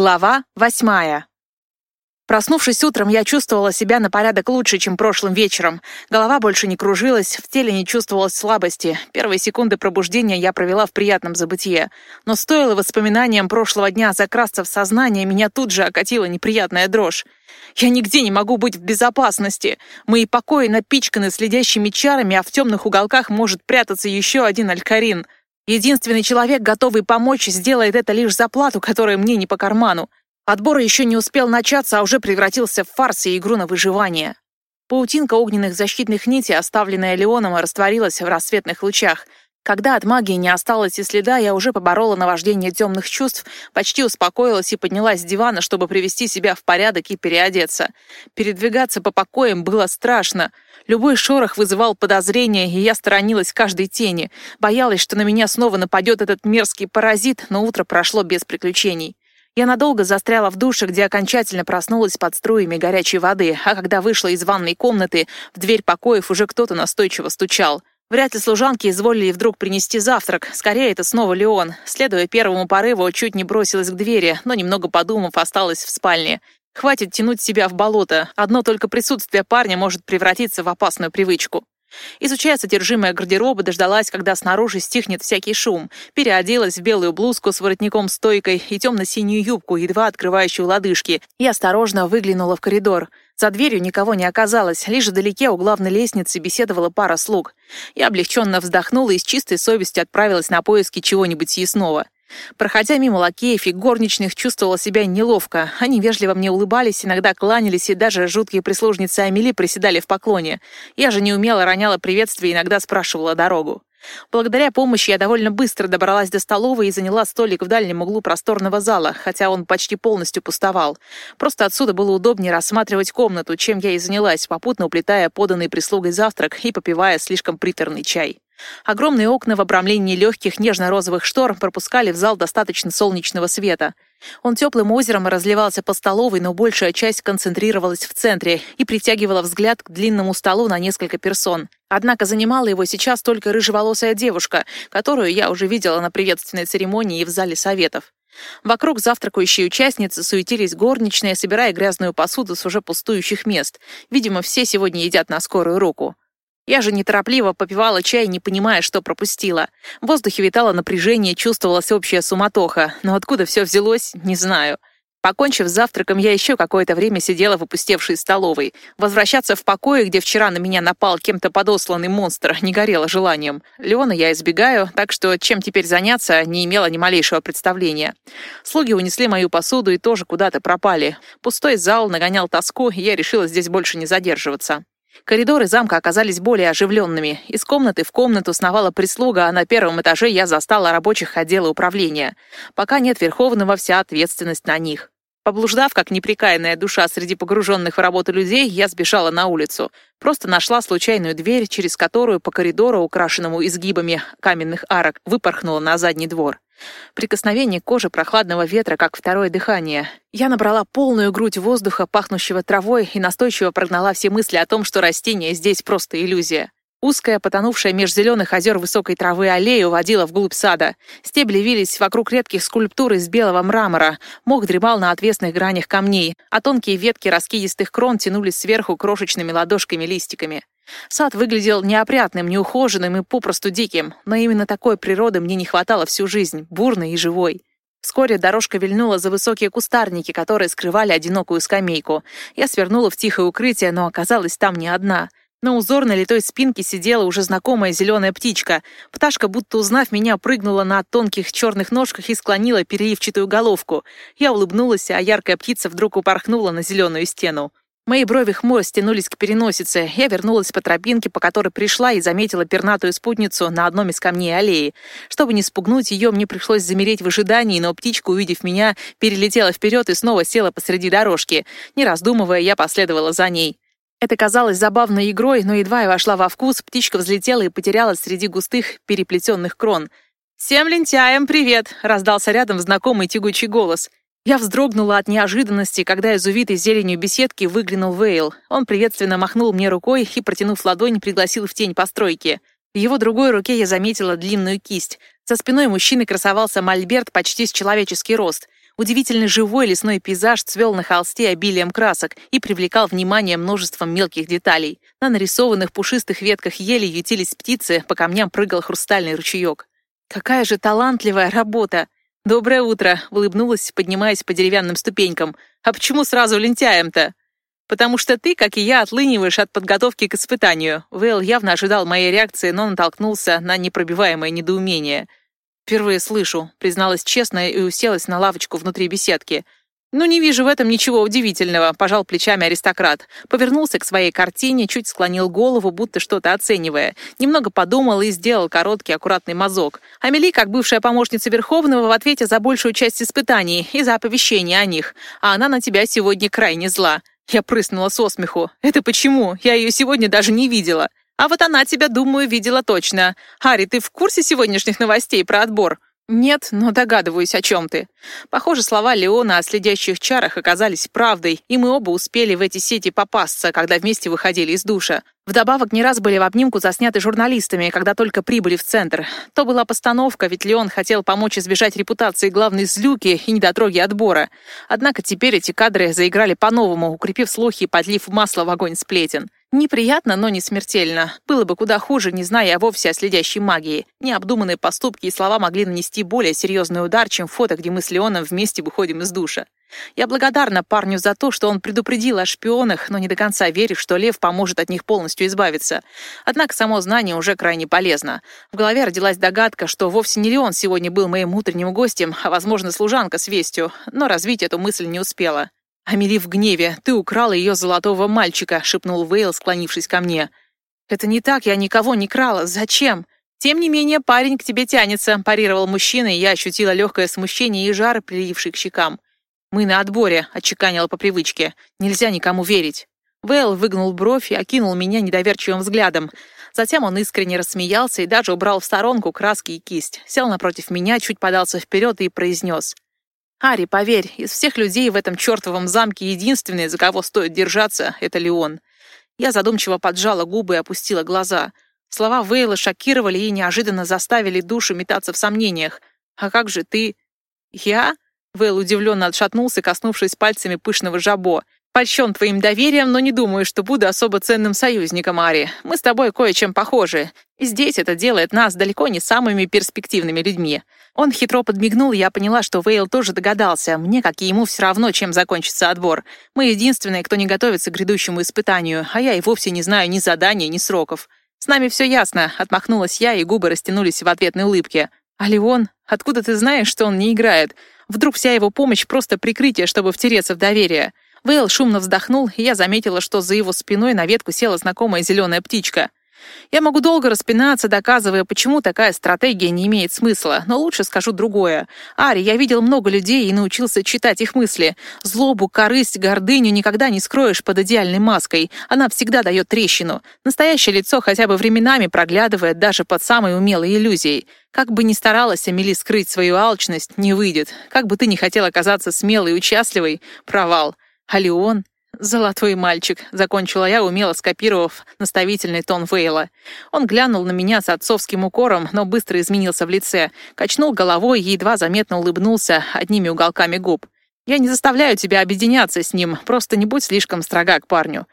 Глава восьмая. Проснувшись утром, я чувствовала себя на порядок лучше, чем прошлым вечером. Голова больше не кружилась, в теле не чувствовалось слабости. Первые секунды пробуждения я провела в приятном забытье. Но стоило воспоминаниям прошлого дня закрасться в сознание, меня тут же окатила неприятная дрожь. Я нигде не могу быть в безопасности. Мои покои напичканы следящими чарами, а в темных уголках может прятаться еще один алькарин — Единственный человек, готовый помочь, сделает это лишь за плату, которая мне не по карману. Отбор еще не успел начаться, а уже превратился в фарс и игру на выживание. Паутинка огненных защитных нитей, оставленная Леоном, растворилась в рассветных лучах — когда от магии не осталось и следа, я уже поборола наваждение темных чувств, почти успокоилась и поднялась с дивана, чтобы привести себя в порядок и переодеться. Передвигаться по покоям было страшно. Любой шорох вызывал подозрения, и я сторонилась каждой тени. Боялась, что на меня снова нападет этот мерзкий паразит, но утро прошло без приключений. Я надолго застряла в душе, где окончательно проснулась под струями горячей воды, а когда вышла из ванной комнаты, в дверь покоев уже кто-то настойчиво стучал. Вряд ли служанки изволили вдруг принести завтрак. Скорее, это снова Леон. Следуя первому порыву, чуть не бросилась к двери, но, немного подумав, осталась в спальне. Хватит тянуть себя в болото. Одно только присутствие парня может превратиться в опасную привычку. Изучая содержимое гардероба, дождалась, когда снаружи стихнет всякий шум. Переоделась в белую блузку с воротником-стойкой и темно-синюю юбку, едва открывающую лодыжки, и осторожно выглянула в коридор. За дверью никого не оказалось, лишь вдалеке у главной лестницы беседовала пара слуг. Я облегченно вздохнула и с чистой совестью отправилась на поиски чего-нибудь съестного. Проходя мимо лакеев и горничных, чувствовала себя неловко. Они вежливо мне улыбались, иногда кланялись, и даже жуткие прислужницы Амели приседали в поклоне. Я же не умела роняла приветствие и иногда спрашивала дорогу. Благодаря помощи я довольно быстро добралась до столовой и заняла столик в дальнем углу просторного зала, хотя он почти полностью пустовал. Просто отсюда было удобнее рассматривать комнату, чем я и занялась, попутно уплетая поданный прислугой завтрак и попивая слишком приторный чай. Огромные окна в обрамлении легких нежно-розовых штор пропускали в зал достаточно солнечного света. Он теплым озером разливался по столовой, но большая часть концентрировалась в центре и притягивала взгляд к длинному столу на несколько персон. Однако занимала его сейчас только рыжеволосая девушка, которую я уже видела на приветственной церемонии и в зале советов. Вокруг завтракающие участницы суетились горничные, собирая грязную посуду с уже пустующих мест. Видимо, все сегодня едят на скорую руку. Я же неторопливо попивала чай, не понимая, что пропустила. В воздухе витало напряжение, чувствовалась общая суматоха, но откуда все взялось, не знаю. Покончив с завтраком, я еще какое-то время сидела в опустевшей столовой. Возвращаться в покое, где вчера на меня напал кем-то подосланный монстр, не горело желанием. Леона я избегаю, так что чем теперь заняться, не имела ни малейшего представления. Слуги унесли мою посуду и тоже куда-то пропали. Пустой зал нагонял тоску, и я решила здесь больше не задерживаться. Коридоры замка оказались более оживленными. Из комнаты в комнату сновала прислуга, а на первом этаже я застала рабочих отдела управления. Пока нет Верховного, вся ответственность на них. Поблуждав, как неприкаянная душа среди погруженных в работу людей, я сбежала на улицу. Просто нашла случайную дверь, через которую по коридору, украшенному изгибами каменных арок, выпорхнула на задний двор. Прикосновение кожи прохладного ветра, как второе дыхание. Я набрала полную грудь воздуха, пахнущего травой, и настойчиво прогнала все мысли о том, что растение здесь просто иллюзия. Узкая, потонувшая меж зеленых озер высокой травы аллея уводила вглубь сада. Стебли вились вокруг редких скульптур из белого мрамора. Мох дремал на отвесных гранях камней, а тонкие ветки раскидистых крон тянулись сверху крошечными ладошками-листиками. Сад выглядел неопрятным, неухоженным и попросту диким, но именно такой природы мне не хватало всю жизнь, бурной и живой. Вскоре дорожка вильнула за высокие кустарники, которые скрывали одинокую скамейку. Я свернула в тихое укрытие, но оказалась там не одна — на узорной литой спинке сидела уже знакомая зеленая птичка. Пташка, будто узнав меня, прыгнула на тонких черных ножках и склонила переливчатую головку. Я улыбнулась, а яркая птица вдруг упорхнула на зеленую стену. Мои брови хмуро стянулись к переносице. Я вернулась по тропинке, по которой пришла, и заметила пернатую спутницу на одном из камней аллеи. Чтобы не спугнуть ее, мне пришлось замереть в ожидании, но птичка, увидев меня, перелетела вперед и снова села посреди дорожки. Не раздумывая, я последовала за ней. Это казалось забавной игрой, но едва я вошла во вкус, птичка взлетела и потерялась среди густых переплетенных крон. «Всем лентяям привет!» — раздался рядом знакомый тягучий голос. Я вздрогнула от неожиданности, когда из увитой зеленью беседки выглянул Вейл. Он приветственно махнул мне рукой и, протянув ладонь, пригласил в тень постройки. В его другой руке я заметила длинную кисть. За спиной мужчины красовался мольберт почти с человеческий рост — Удивительно живой лесной пейзаж цвел на холсте обилием красок и привлекал внимание множеством мелких деталей. На нарисованных пушистых ветках ели ютились птицы, по камням прыгал хрустальный ручеек. «Какая же талантливая работа!» «Доброе утро!» — улыбнулась, поднимаясь по деревянным ступенькам. «А почему сразу лентяем-то?» «Потому что ты, как и я, отлыниваешь от подготовки к испытанию». Вейл явно ожидал моей реакции, но натолкнулся на непробиваемое недоумение — «Впервые слышу», — призналась честно и уселась на лавочку внутри беседки. «Ну, не вижу в этом ничего удивительного», — пожал плечами аристократ. Повернулся к своей картине, чуть склонил голову, будто что-то оценивая. Немного подумал и сделал короткий аккуратный мазок. Амели, как бывшая помощница Верховного, в ответе за большую часть испытаний и за оповещение о них. А она на тебя сегодня крайне зла. Я прыснула со смеху. «Это почему? Я ее сегодня даже не видела». А вот она тебя, думаю, видела точно. Харри, ты в курсе сегодняшних новостей про отбор? «Нет, но догадываюсь, о чем ты». Похоже, слова Леона о следящих чарах оказались правдой, и мы оба успели в эти сети попасться, когда вместе выходили из душа. Вдобавок, не раз были в обнимку засняты журналистами, когда только прибыли в центр. То была постановка, ведь Леон хотел помочь избежать репутации главной злюки и недотроги отбора. Однако теперь эти кадры заиграли по-новому, укрепив слухи и подлив масло в огонь сплетен. Неприятно, но не смертельно. Было бы куда хуже, не зная вовсе о следящей магии. Необдуманные поступки и слова могли нанести более серьезный удар, чем фото, где мы с Леоном вместе выходим из душа. Я благодарна парню за то, что он предупредил о шпионах, но не до конца верю, что Лев поможет от них полностью избавиться. Однако само знание уже крайне полезно. В голове родилась догадка, что вовсе не Леон сегодня был моим утренним гостем, а, возможно, служанка с вестью, но развить эту мысль не успела. «Амели в гневе. Ты украла ее золотого мальчика», — шепнул Вейл, склонившись ко мне. «Это не так, я никого не крала. Зачем?» «Тем не менее, парень к тебе тянется», — парировал мужчина, и я ощутила легкое смущение и жар, приливший к щекам. «Мы на отборе», — отчеканила по привычке. «Нельзя никому верить». Вейл выгнул бровь и окинул меня недоверчивым взглядом. Затем он искренне рассмеялся и даже убрал в сторонку краски и кисть. Сел напротив меня, чуть подался вперед и произнес. «Ари, поверь, из всех людей в этом чертовом замке единственный, за кого стоит держаться, это Леон». Я задумчиво поджала губы и опустила глаза. Слова Вейла шокировали и неожиданно заставили душу метаться в сомнениях. «А как же ты?» «Я?» Вейл удивленно отшатнулся, коснувшись пальцами пышного жабо. Польщен твоим доверием, но не думаю, что буду особо ценным союзником, Ари. Мы с тобой кое-чем похожи. И здесь это делает нас далеко не самыми перспективными людьми». Он хитро подмигнул, я поняла, что Вейл тоже догадался. Мне, как и ему, все равно, чем закончится отбор. Мы единственные, кто не готовится к грядущему испытанию, а я и вовсе не знаю ни заданий, ни сроков. «С нами все ясно», — отмахнулась я, и губы растянулись в ответной улыбке. «А Леон? Откуда ты знаешь, что он не играет? Вдруг вся его помощь — просто прикрытие, чтобы втереться в доверие?» Вейл шумно вздохнул, и я заметила, что за его спиной на ветку села знакомая зеленая птичка. Я могу долго распинаться, доказывая, почему такая стратегия не имеет смысла, но лучше скажу другое. Ари, я видел много людей и научился читать их мысли. Злобу, корысть, гордыню никогда не скроешь под идеальной маской. Она всегда дает трещину. Настоящее лицо хотя бы временами проглядывает даже под самой умелой иллюзией. Как бы ни старалась Амели скрыть свою алчность, не выйдет. Как бы ты ни хотел оказаться смелой и участливой, провал. А Леон? «Золотой мальчик», — закончила я, умело скопировав наставительный тон Вейла. Он глянул на меня с отцовским укором, но быстро изменился в лице, качнул головой и едва заметно улыбнулся одними уголками губ. «Я не заставляю тебя объединяться с ним, просто не будь слишком строга к парню».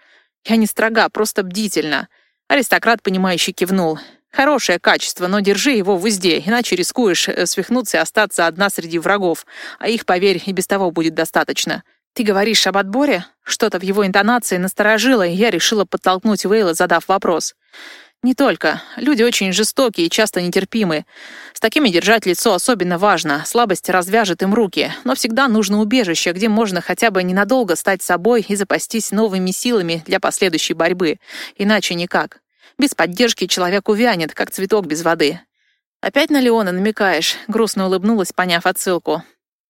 «Я не строга, просто бдительна». Аристократ, понимающий, кивнул. «Хорошее качество, но держи его в узде, иначе рискуешь э, свихнуться и остаться одна среди врагов, а их, поверь, и без того будет достаточно». «Ты говоришь об отборе?» Что-то в его интонации насторожило, и я решила подтолкнуть Вейла, задав вопрос. «Не только. Люди очень жестокие и часто нетерпимы. С такими держать лицо особенно важно. Слабость развяжет им руки. Но всегда нужно убежище, где можно хотя бы ненадолго стать собой и запастись новыми силами для последующей борьбы. Иначе никак. Без поддержки человек увянет, как цветок без воды». «Опять на Леона намекаешь?» — грустно улыбнулась, поняв отсылку.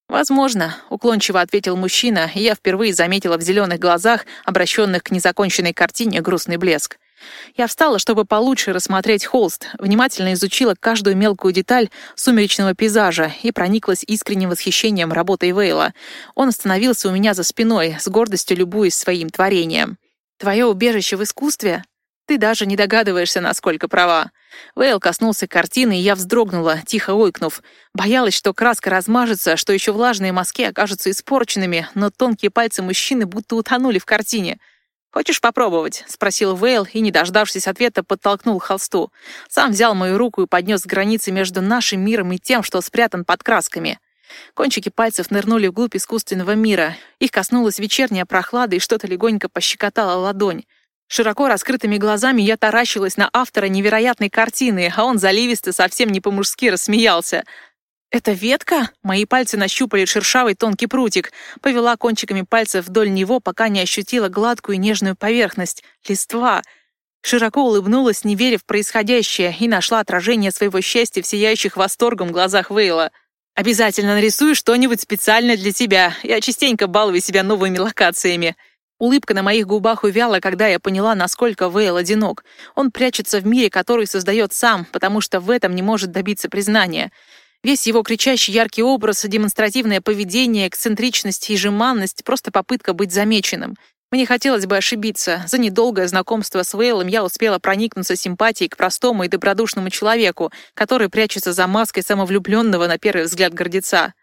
«Возможно», — уклончиво ответил мужчина, и я впервые заметила в зеленых глазах, обращенных к незаконченной картине, грустный блеск. Я встала, чтобы получше рассмотреть холст, внимательно изучила каждую мелкую деталь сумеречного пейзажа и прониклась искренним восхищением работой Вейла. Он остановился у меня за спиной, с гордостью любуясь своим творением. «Твое убежище в искусстве?» Ты даже не догадываешься, насколько права. Вейл коснулся картины, и я вздрогнула, тихо ойкнув. Боялась, что краска размажется, что еще влажные мазки окажутся испорченными, но тонкие пальцы мужчины будто утонули в картине. «Хочешь попробовать?» — спросил Вейл и, не дождавшись ответа, подтолкнул холсту. Сам взял мою руку и поднес к границе между нашим миром и тем, что спрятан под красками. Кончики пальцев нырнули вглубь искусственного мира. Их коснулась вечерняя прохлада, и что-то легонько пощекотало ладонь. Широко раскрытыми глазами я таращилась на автора невероятной картины, а он заливисто совсем не по-мужски рассмеялся. «Это ветка?» Мои пальцы нащупали шершавый тонкий прутик. Повела кончиками пальцев вдоль него, пока не ощутила гладкую и нежную поверхность. Листва. Широко улыбнулась, не веря в происходящее, и нашла отражение своего счастья в сияющих восторгом глазах Вейла. «Обязательно нарисую что-нибудь специально для тебя. Я частенько балую себя новыми локациями». Улыбка на моих губах увяла, когда я поняла, насколько Вейл одинок. Он прячется в мире, который создает сам, потому что в этом не может добиться признания. Весь его кричащий яркий образ, демонстративное поведение, эксцентричность и жеманность — просто попытка быть замеченным. Мне хотелось бы ошибиться. За недолгое знакомство с Вейлом я успела проникнуться симпатией к простому и добродушному человеку, который прячется за маской самовлюбленного на первый взгляд гордеца.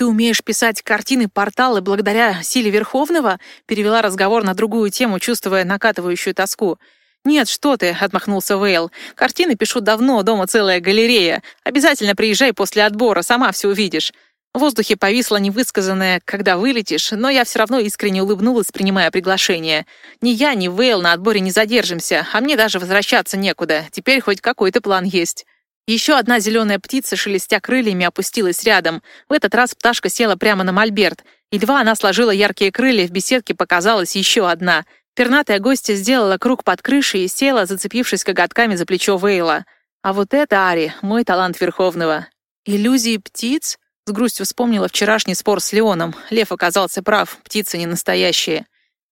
«Ты умеешь писать картины-порталы благодаря силе Верховного?» Перевела разговор на другую тему, чувствуя накатывающую тоску. «Нет, что ты», — отмахнулся Вейл. «Картины пишу давно, дома целая галерея. Обязательно приезжай после отбора, сама все увидишь». В воздухе повисло невысказанное «когда вылетишь», но я все равно искренне улыбнулась, принимая приглашение. Ни я, ни Вейл на отборе не задержимся, а мне даже возвращаться некуда. Теперь хоть какой-то план есть. Еще одна зеленая птица, шелестя крыльями, опустилась рядом. В этот раз пташка села прямо на мольберт. Едва она сложила яркие крылья, в беседке показалась еще одна. Пернатая гостья сделала круг под крышей и села, зацепившись коготками за плечо Вейла. А вот это, Ари, мой талант Верховного. «Иллюзии птиц?» С грустью вспомнила вчерашний спор с Леоном. Лев оказался прав, птицы не настоящие.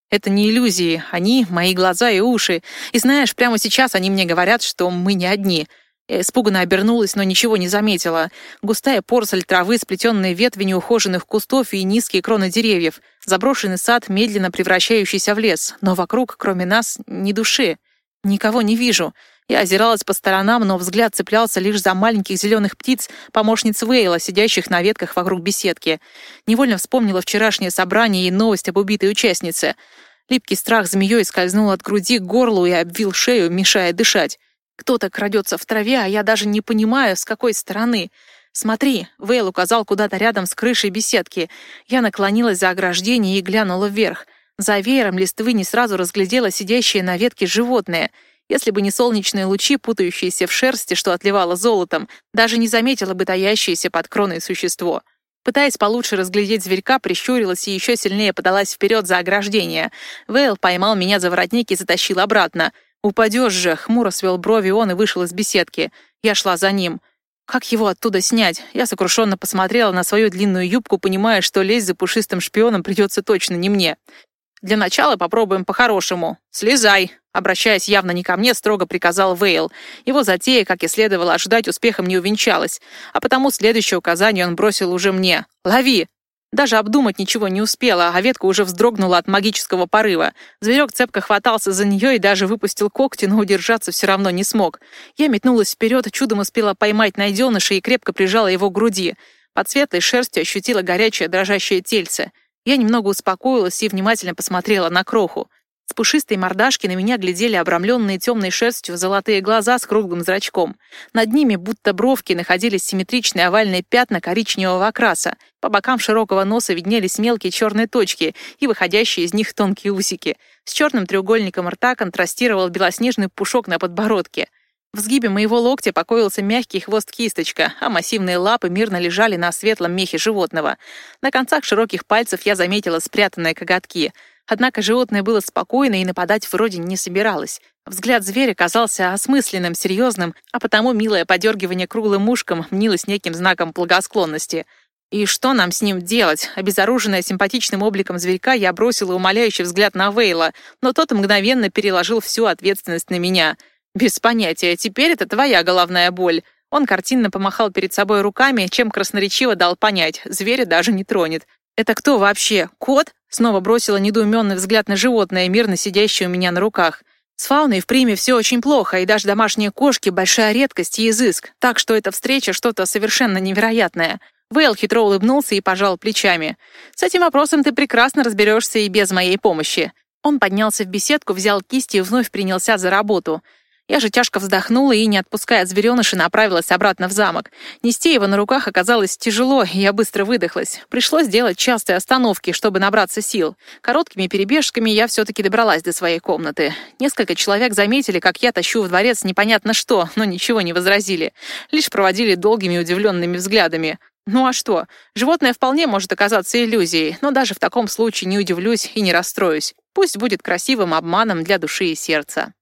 Это не иллюзии, они — мои глаза и уши. И знаешь, прямо сейчас они мне говорят, что мы не одни — испуганно обернулась, но ничего не заметила. Густая порсель травы, сплетенные ветви неухоженных кустов и низкие кроны деревьев. Заброшенный сад, медленно превращающийся в лес. Но вокруг, кроме нас, ни души. Никого не вижу. Я озиралась по сторонам, но взгляд цеплялся лишь за маленьких зеленых птиц, помощниц Вейла, сидящих на ветках вокруг беседки. Невольно вспомнила вчерашнее собрание и новость об убитой участнице. Липкий страх змеей скользнул от груди к горлу и обвил шею, мешая дышать. Кто-то крадется в траве, а я даже не понимаю, с какой стороны. «Смотри», — Вейл указал куда-то рядом с крышей беседки. Я наклонилась за ограждение и глянула вверх. За веером листвы не сразу разглядела сидящее на ветке животное. Если бы не солнечные лучи, путающиеся в шерсти, что отливало золотом, даже не заметила бы таящееся под кроной существо. Пытаясь получше разглядеть зверька, прищурилась и еще сильнее подалась вперед за ограждение. Вейл поймал меня за воротник и затащил обратно — «Упадешь же!» — хмуро свел брови он и вышел из беседки. Я шла за ним. Как его оттуда снять? Я сокрушенно посмотрела на свою длинную юбку, понимая, что лезть за пушистым шпионом придется точно не мне. Для начала попробуем по-хорошему. Слезай!» Обращаясь явно не ко мне, строго приказал Вейл. Его затея, как и следовало ожидать, успехом не увенчалась, а потому следующее указание он бросил уже мне. «Лови!» Даже обдумать ничего не успела, а ветка уже вздрогнула от магического порыва. Зверек цепко хватался за нее и даже выпустил когти, но удержаться все равно не смог. Я метнулась вперед, чудом успела поймать найденыша и крепко прижала его к груди. Под светлой шерстью ощутила горячее дрожащее тельце. Я немного успокоилась и внимательно посмотрела на кроху. С пушистой мордашки на меня глядели обрамленные темной шерстью золотые глаза с круглым зрачком. Над ними, будто бровки, находились симметричные овальные пятна коричневого окраса. По бокам широкого носа виднелись мелкие черные точки и выходящие из них тонкие усики. С черным треугольником рта контрастировал белоснежный пушок на подбородке. В сгибе моего локтя покоился мягкий хвост-кисточка, а массивные лапы мирно лежали на светлом мехе животного. На концах широких пальцев я заметила спрятанные коготки — Однако животное было спокойно и нападать вроде не собиралось. Взгляд зверя казался осмысленным, серьезным, а потому милое подергивание круглым ушком мнилось неким знаком благосклонности. И что нам с ним делать? Обезоруженная симпатичным обликом зверька, я бросила умоляющий взгляд на Вейла, но тот мгновенно переложил всю ответственность на меня. Без понятия, теперь это твоя головная боль. Он картинно помахал перед собой руками, чем красноречиво дал понять, зверя даже не тронет. «Это кто вообще? Кот?» Снова бросила недоуменный взгляд на животное, мирно сидящее у меня на руках. С фауной в приме все очень плохо, и даже домашние кошки — большая редкость и изыск, так что эта встреча что-то совершенно невероятное. Вейл хитро улыбнулся и пожал плечами. «С этим вопросом ты прекрасно разберешься и без моей помощи». Он поднялся в беседку, взял кисти и вновь принялся за работу — я же тяжко вздохнула и, не отпуская звереныша, направилась обратно в замок. Нести его на руках оказалось тяжело, и я быстро выдохлась. Пришлось делать частые остановки, чтобы набраться сил. Короткими перебежками я все-таки добралась до своей комнаты. Несколько человек заметили, как я тащу в дворец непонятно что, но ничего не возразили. Лишь проводили долгими удивленными взглядами. Ну а что? Животное вполне может оказаться иллюзией, но даже в таком случае не удивлюсь и не расстроюсь. Пусть будет красивым обманом для души и сердца.